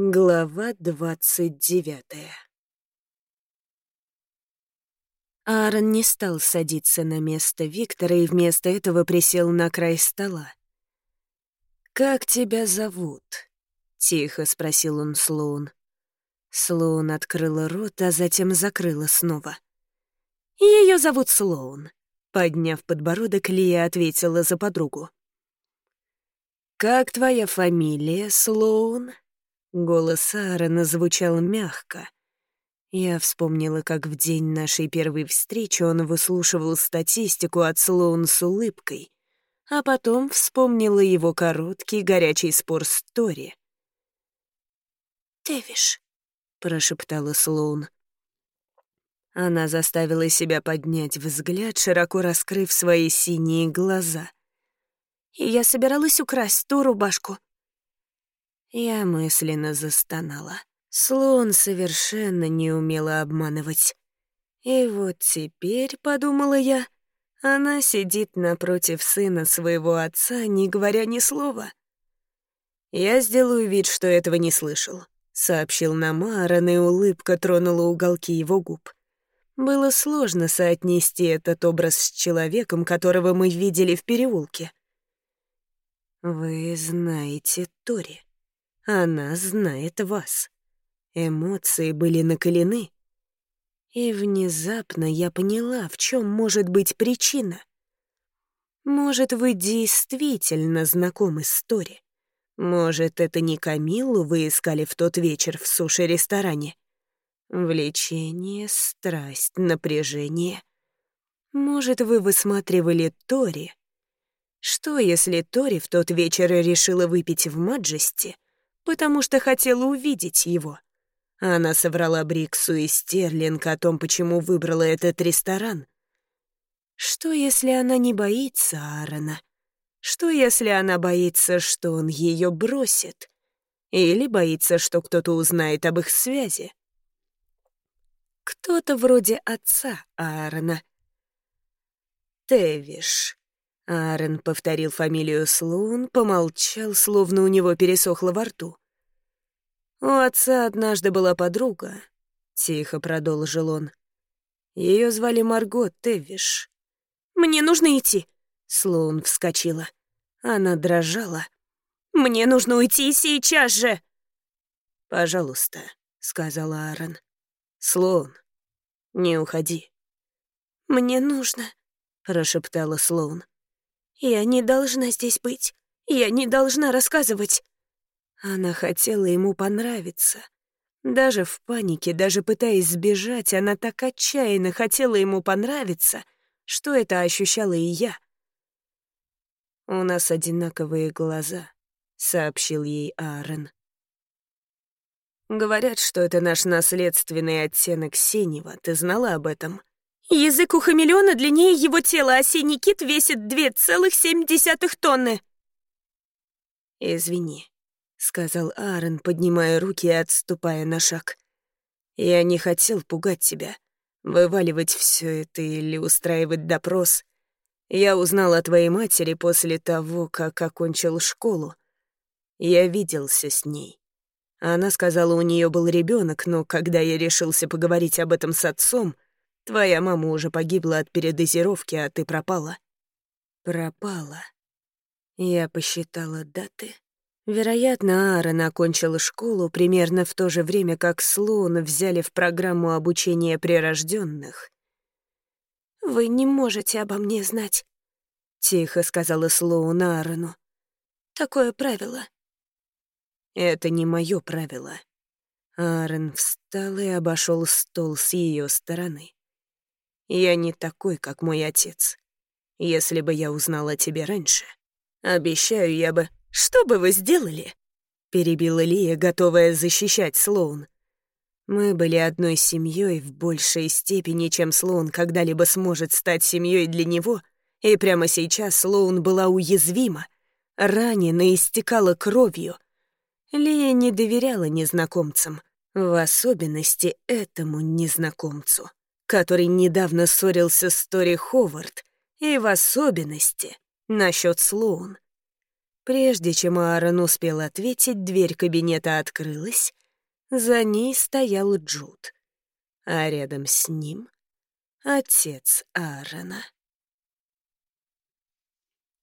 Глава двадцать девятая Аарон не стал садиться на место Виктора и вместо этого присел на край стола. «Как тебя зовут?» — тихо спросил он Слоун. Слоун открыла рот, а затем закрыла снова. Ее зовут Слоун», — подняв подбородок, Лия ответила за подругу. «Как твоя фамилия, Слоун?» Голос Аарона звучал мягко. Я вспомнила, как в день нашей первой встречи он выслушивал статистику от Слоун с улыбкой, а потом вспомнила его короткий горячий спор с Тори. «Тэвиш», — прошептала Слоун. Она заставила себя поднять взгляд, широко раскрыв свои синие глаза. «И я собиралась украсть ту рубашку», я мысленно застонала. Слон совершенно не умела обманывать. И вот теперь, подумала я, она сидит напротив сына своего отца, не говоря ни слова. «Я сделаю вид, что этого не слышал», — сообщил нам Аарон, и улыбка тронула уголки его губ. Было сложно соотнести этот образ с человеком, которого мы видели в переулке. «Вы знаете Тори», она знает вас. Эмоции были накалены. И внезапно я поняла, в чем может быть причина. Может, вы действительно знакомы с Тори. Может, это не Камиллу вы искали в тот вечер в суши-ресторане. Влечение, страсть, напряжение. Может, вы высматривали Тори. Что, если Тори в тот вечер решила выпить в Маджесте, потому что хотела увидеть его. Она соврала Бриксу и Стерлинг о том, почему выбрала этот ресторан. Что, если она не боится Аарона? Что, если она боится, что он ее бросит? Или боится, что кто-то узнает об их связи? Кто-то вроде отца Аарона. Тевиш. Аарон повторил фамилию Слоун, помолчал, словно у него пересохло во рту. «У отца однажды была подруга», — тихо продолжил он. Ее звали Марго Тевиш. «Мне нужно идти», — Слоун вскочила. Она дрожала. «Мне нужно уйти сейчас же!» «Пожалуйста», — сказал Аарон. «Слоун, не уходи». «Мне нужно», — прошептала Слоун. «Я не должна здесь быть. Я не должна рассказывать». Она хотела ему понравиться. Даже в панике, даже пытаясь сбежать, она так отчаянно хотела ему понравиться, что это ощущала и я. «У нас одинаковые глаза», — сообщил ей Аарон. «Говорят, что это наш наследственный оттенок синего. Ты знала об этом?» Язык у хамелеона длиннее его тела, а синий кит весит 2,7 тонны. Извини, сказал Аарон, поднимая руки и отступая на шаг. Я не хотел пугать тебя, вываливать все это или устраивать допрос. Я узнал о твоей матери после того, как окончил школу. Я виделся с ней. Она сказала, у нее был ребенок, но когда я решился поговорить об этом с отцом, Твоя мама уже погибла от передозировки, а ты пропала». «Пропала». Я посчитала даты. Вероятно, Аарон окончил школу примерно в то же время, как Слоун взяли в программу обучения прирожденных. «Вы не можете обо мне знать», — тихо сказала Слоун Аарону. «Такое правило». «Это не мое правило». Аарон встал и обошел стол с ее стороны. Я не такой, как мой отец. Если бы я узнала о тебе раньше, обещаю, я бы... Что бы вы сделали?» Перебила Лия, готовая защищать Слоун. Мы были одной семьей в большей степени, чем Слоун когда-либо сможет стать семьей для него, и прямо сейчас Слоун была уязвима, ранена и истекала кровью. Лия не доверяла незнакомцам, в особенности этому незнакомцу который недавно ссорился с Тори Ховард, и в особенности насчет Слоун. Прежде чем Аарон успел ответить, дверь кабинета открылась. За ней стоял Джуд, а рядом с ним — отец Аарона.